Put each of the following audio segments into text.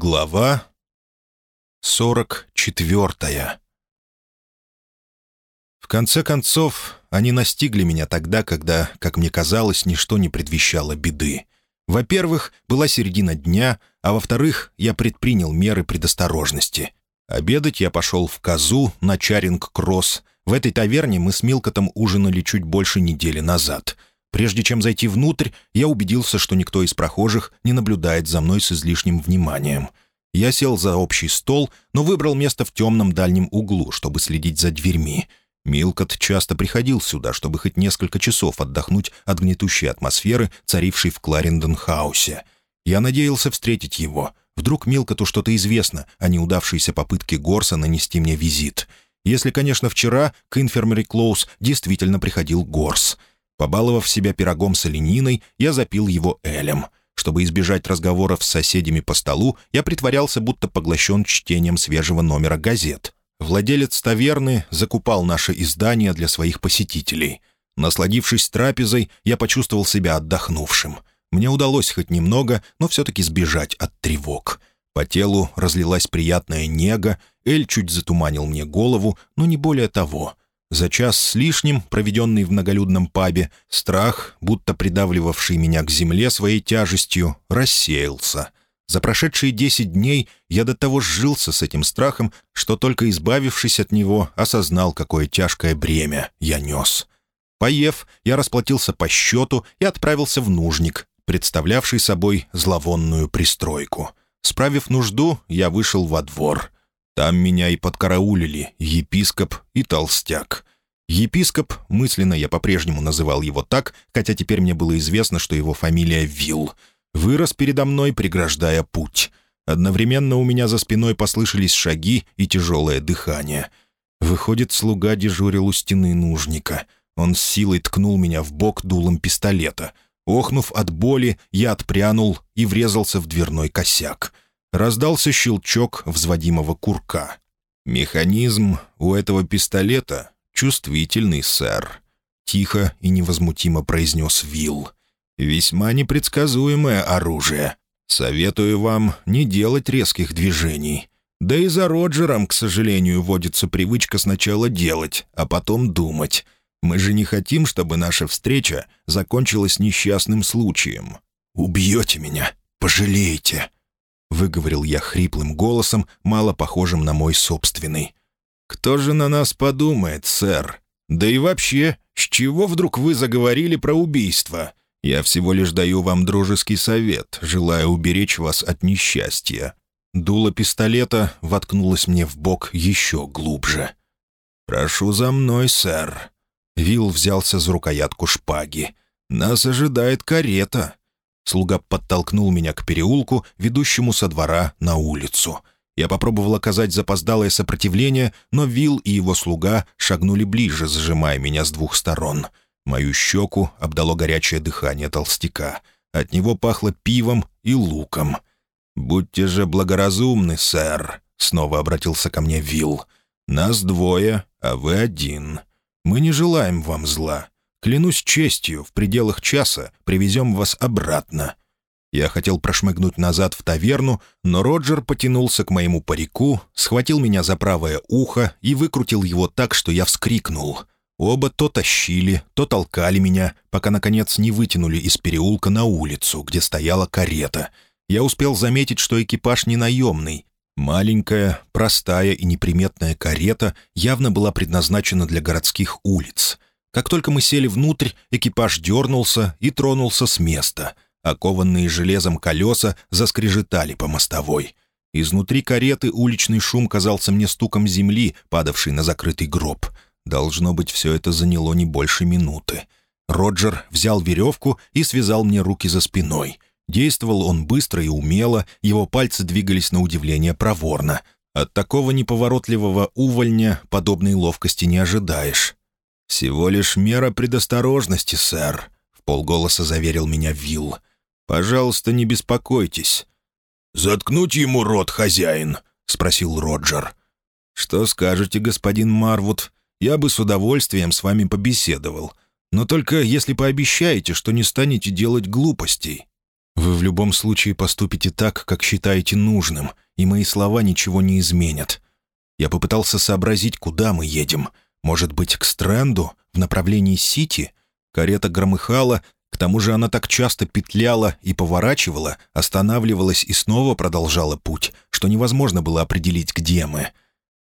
Глава сорок четвертая В конце концов, они настигли меня тогда, когда, как мне казалось, ничто не предвещало беды. Во-первых, была середина дня, а во-вторых, я предпринял меры предосторожности. Обедать я пошел в Казу на Чаринг-Кросс. В этой таверне мы с Милкотом ужинали чуть больше недели назад — Прежде чем зайти внутрь, я убедился, что никто из прохожих не наблюдает за мной с излишним вниманием. Я сел за общий стол, но выбрал место в темном дальнем углу, чтобы следить за дверьми. Милкот часто приходил сюда, чтобы хоть несколько часов отдохнуть от гнетущей атмосферы, царившей в Кларендон-хаусе. Я надеялся встретить его. Вдруг Милкоту что-то известно о неудавшейся попытке Горса нанести мне визит. Если, конечно, вчера к Инфермери Клоус действительно приходил Горс — Побаловав себя пирогом с олениной, я запил его элем. Чтобы избежать разговоров с соседями по столу, я притворялся, будто поглощен чтением свежего номера газет. Владелец таверны закупал наше издание для своих посетителей. Насладившись трапезой, я почувствовал себя отдохнувшим. Мне удалось хоть немного, но все-таки сбежать от тревог. По телу разлилась приятная нега, Эль чуть затуманил мне голову, но не более того — за час с лишним, проведенный в многолюдном пабе, страх, будто придавливавший меня к земле своей тяжестью, рассеялся. За прошедшие десять дней я до того сжился с этим страхом, что только избавившись от него, осознал, какое тяжкое бремя я нес. Поев, я расплатился по счету и отправился в нужник, представлявший собой зловонную пристройку. Справив нужду, я вышел во двор — там меня и подкараулили епископ и толстяк. Епископ, мысленно я по-прежнему называл его так, хотя теперь мне было известно, что его фамилия Вилл, вырос передо мной, преграждая путь. Одновременно у меня за спиной послышались шаги и тяжелое дыхание. Выходит, слуга дежурил у стены нужника. Он с силой ткнул меня в бок дулом пистолета. Охнув от боли, я отпрянул и врезался в дверной косяк — Раздался щелчок взводимого курка. «Механизм у этого пистолета чувствительный, сэр», — тихо и невозмутимо произнес Вилл. «Весьма непредсказуемое оружие. Советую вам не делать резких движений. Да и за Роджером, к сожалению, водится привычка сначала делать, а потом думать. Мы же не хотим, чтобы наша встреча закончилась несчастным случаем. Убьете меня, пожалеете». — выговорил я хриплым голосом, мало похожим на мой собственный. «Кто же на нас подумает, сэр? Да и вообще, с чего вдруг вы заговорили про убийство? Я всего лишь даю вам дружеский совет, желая уберечь вас от несчастья». Дуло пистолета воткнулось мне в бок еще глубже. «Прошу за мной, сэр». Вилл взялся за рукоятку шпаги. «Нас ожидает карета». Слуга подтолкнул меня к переулку, ведущему со двора на улицу. Я попробовал оказать запоздалое сопротивление, но Вил и его слуга шагнули ближе, зажимая меня с двух сторон. Мою щеку обдало горячее дыхание толстяка. От него пахло пивом и луком. «Будьте же благоразумны, сэр», — снова обратился ко мне Вил. «Нас двое, а вы один. Мы не желаем вам зла. Клянусь честью, в пределах часа привезем вас обратно». Я хотел прошмыгнуть назад в таверну, но Роджер потянулся к моему парику, схватил меня за правое ухо и выкрутил его так, что я вскрикнул. Оба то тащили, то толкали меня, пока, наконец, не вытянули из переулка на улицу, где стояла карета. Я успел заметить, что экипаж не наемный. Маленькая, простая и неприметная карета явно была предназначена для городских улиц — как только мы сели внутрь, экипаж дернулся и тронулся с места. Окованные железом колеса заскрежетали по мостовой. Изнутри кареты уличный шум казался мне стуком земли, падавшей на закрытый гроб. Должно быть, все это заняло не больше минуты. Роджер взял веревку и связал мне руки за спиной. Действовал он быстро и умело, его пальцы двигались на удивление проворно. От такого неповоротливого увольня подобной ловкости не ожидаешь. «Всего лишь мера предосторожности, сэр», — в полголоса заверил меня Вилл. «Пожалуйста, не беспокойтесь». «Заткнуть ему рот, хозяин?» — спросил Роджер. «Что скажете, господин Марвуд? Я бы с удовольствием с вами побеседовал. Но только если пообещаете, что не станете делать глупостей». Вы в любом случае поступите так, как считаете нужным, и мои слова ничего не изменят. Я попытался сообразить, куда мы едем. Может быть, к Стрэнду, в направлении Сити? Карета громыхала, к тому же она так часто петляла и поворачивала, останавливалась и снова продолжала путь, что невозможно было определить, где мы.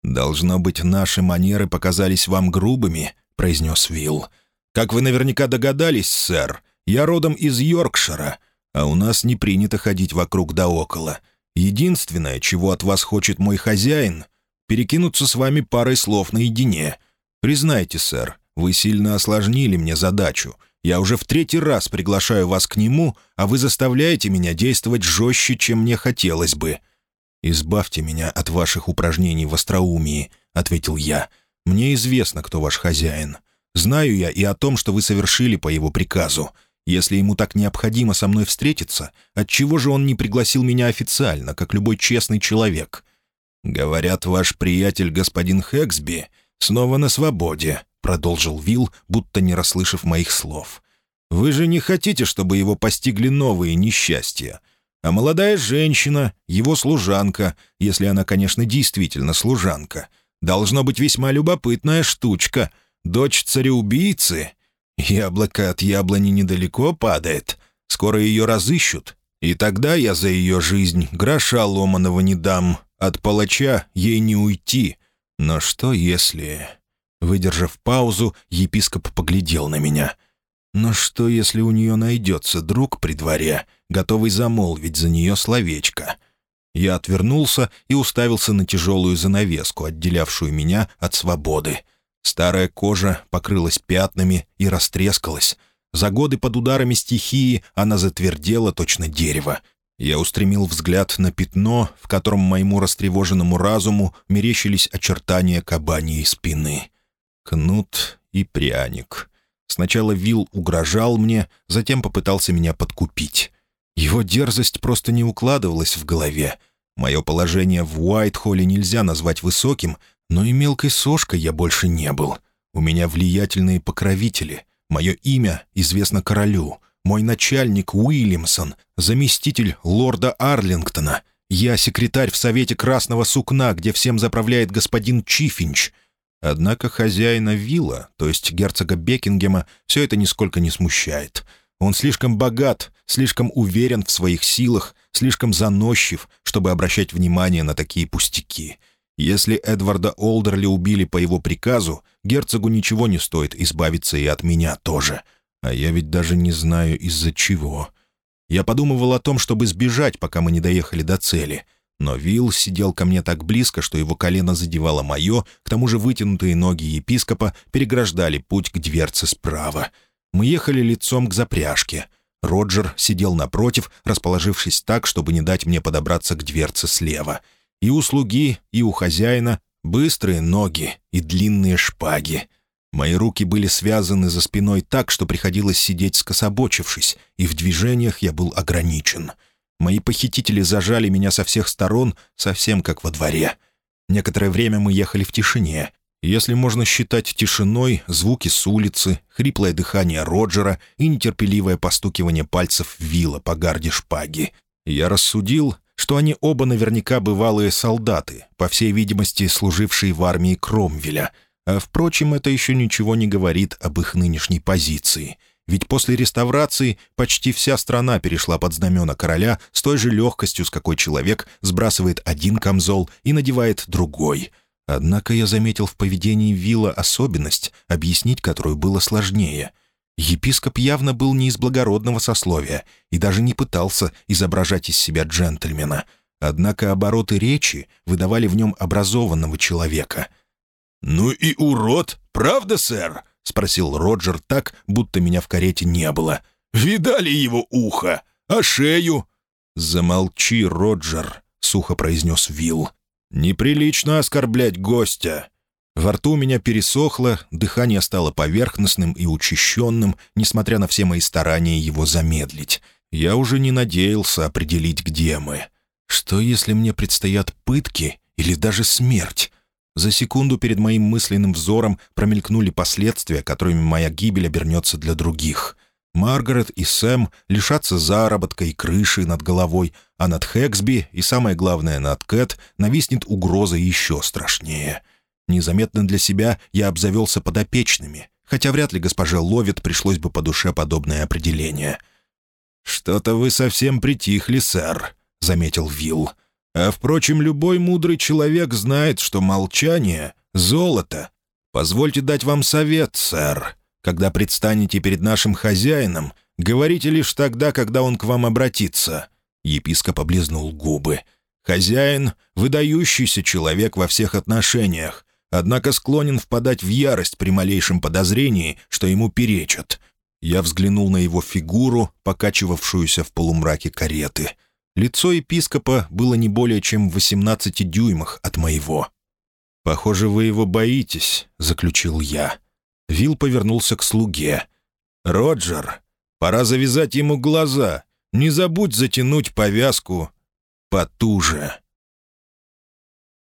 «Должно быть, наши манеры показались вам грубыми», — произнес Вилл. «Как вы наверняка догадались, сэр, я родом из Йоркшира, а у нас не принято ходить вокруг да около. Единственное, чего от вас хочет мой хозяин — перекинуться с вами парой слов наедине. Признайте, сэр, вы сильно осложнили мне задачу. Я уже в третий раз приглашаю вас к нему, а вы заставляете меня действовать жестче, чем мне хотелось бы». «Избавьте меня от ваших упражнений в остроумии», — ответил я. «Мне известно, кто ваш хозяин. Знаю я и о том, что вы совершили по его приказу. Если ему так необходимо со мной встретиться, отчего же он не пригласил меня официально, как любой честный человек? Говорят, ваш приятель господин Хэксби снова на свободе, продолжил Вилл, будто не расслышав моих слов. Вы же не хотите, чтобы его постигли новые несчастья? А молодая женщина, его служанка, если она, конечно, действительно служанка, должно быть весьма любопытная штучка. Дочь цареубийцы Яблоко от яблони недалеко падает. Скоро ее разыщут. И тогда я за ее жизнь гроша ломаного не дам. От палача ей не уйти. Но что если...» Выдержав паузу, епископ поглядел на меня. «Но что, если у нее найдется друг при дворе, готовый замолвить за нее словечко?» Я отвернулся и уставился на тяжелую занавеску, отделявшую меня от свободы. Старая кожа покрылась пятнами и растрескалась. За годы под ударами стихии она затвердела точно дерево. Я устремил взгляд на пятно, в котором моему растревоженному разуму мерещились очертания кабаньей спины. Кнут и пряник. Сначала Вил угрожал мне, затем попытался меня подкупить. Его дерзость просто не укладывалась в голове. Мое положение в Уайтхолле нельзя назвать высоким, но и мелкой сошкой я больше не был. У меня влиятельные покровители. Мое имя известно королю. Мой начальник Уильямсон, заместитель лорда Арлингтона. Я секретарь в Совете Красного Сукна, где всем заправляет господин Чифинч. Однако хозяина вилла, то есть герцога Бекингема, все это нисколько не смущает. Он слишком богат, слишком уверен в своих силах, слишком заносчив, чтобы обращать внимание на такие пустяки — если Эдварда Олдерли убили по его приказу, герцогу ничего не стоит избавиться и от меня тоже. А я ведь даже не знаю, из-за чего. Я подумывал о том, чтобы сбежать, пока мы не доехали до цели. Но Вилл сидел ко мне так близко, что его колено задевало мое, к тому же вытянутые ноги епископа переграждали путь к дверце справа. Мы ехали лицом к запряжке. Роджер сидел напротив, расположившись так, чтобы не дать мне подобраться к дверце слева — и у слуги, и у хозяина быстрые ноги и длинные шпаги. Мои руки были связаны за спиной так, что приходилось сидеть скособочившись, и в движениях я был ограничен. Мои похитители зажали меня со всех сторон, совсем как во дворе. Некоторое время мы ехали в тишине. Если можно считать тишиной звуки с улицы, хриплое дыхание Роджера и нетерпеливое постукивание пальцев вилла по гарде шпаги. Я рассудил, что они оба наверняка бывалые солдаты, по всей видимости, служившие в армии Кромвеля. А, впрочем, это еще ничего не говорит об их нынешней позиции. Ведь после реставрации почти вся страна перешла под знамена короля с той же легкостью, с какой человек сбрасывает один камзол и надевает другой. Однако я заметил в поведении Вилла особенность, объяснить которую было сложнее — Епископ явно был не из благородного сословия и даже не пытался изображать из себя джентльмена. Однако обороты речи выдавали в нем образованного человека. «Ну и урод, правда, сэр?» — спросил Роджер так, будто меня в карете не было. «Видали его ухо? А шею?» «Замолчи, Роджер», — сухо произнес Вилл. «Неприлично оскорблять гостя. Во рту у меня пересохло, дыхание стало поверхностным и учащенным, несмотря на все мои старания его замедлить. Я уже не надеялся определить, где мы. Что, если мне предстоят пытки или даже смерть? За секунду перед моим мысленным взором промелькнули последствия, которыми моя гибель обернется для других. Маргарет и Сэм лишатся заработка и крыши над головой, а над Хэксби и, самое главное, над Кэт нависнет угроза еще страшнее. Незаметно для себя я обзавелся подопечными, хотя вряд ли госпоже Ловит пришлось бы по душе подобное определение. «Что-то вы совсем притихли, сэр», — заметил Вилл. «А, впрочем, любой мудрый человек знает, что молчание — золото. Позвольте дать вам совет, сэр. Когда предстанете перед нашим хозяином, говорите лишь тогда, когда он к вам обратится». Епископ облизнул губы. «Хозяин — выдающийся человек во всех отношениях, однако склонен впадать в ярость при малейшем подозрении, что ему перечат. Я взглянул на его фигуру, покачивавшуюся в полумраке кареты. Лицо епископа было не более чем в 18 дюймах от моего. «Похоже, вы его боитесь», — заключил я. Вил повернулся к слуге. «Роджер, пора завязать ему глаза. Не забудь затянуть повязку потуже».